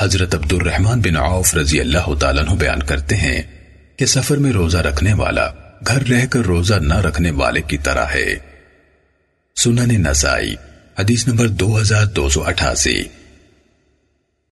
حضرت عبد الرحمن بن عوف رضی اللہ تعالیٰ عنہ بیان کرتے ہیں کہ سفر میں روزہ رکھنے والا گھر رہ کر روزہ نہ رکھنے والے کی طرح ہے۔ سنن نسائی، حدیث نمبر دو ہزار دو سو اٹھاسی۔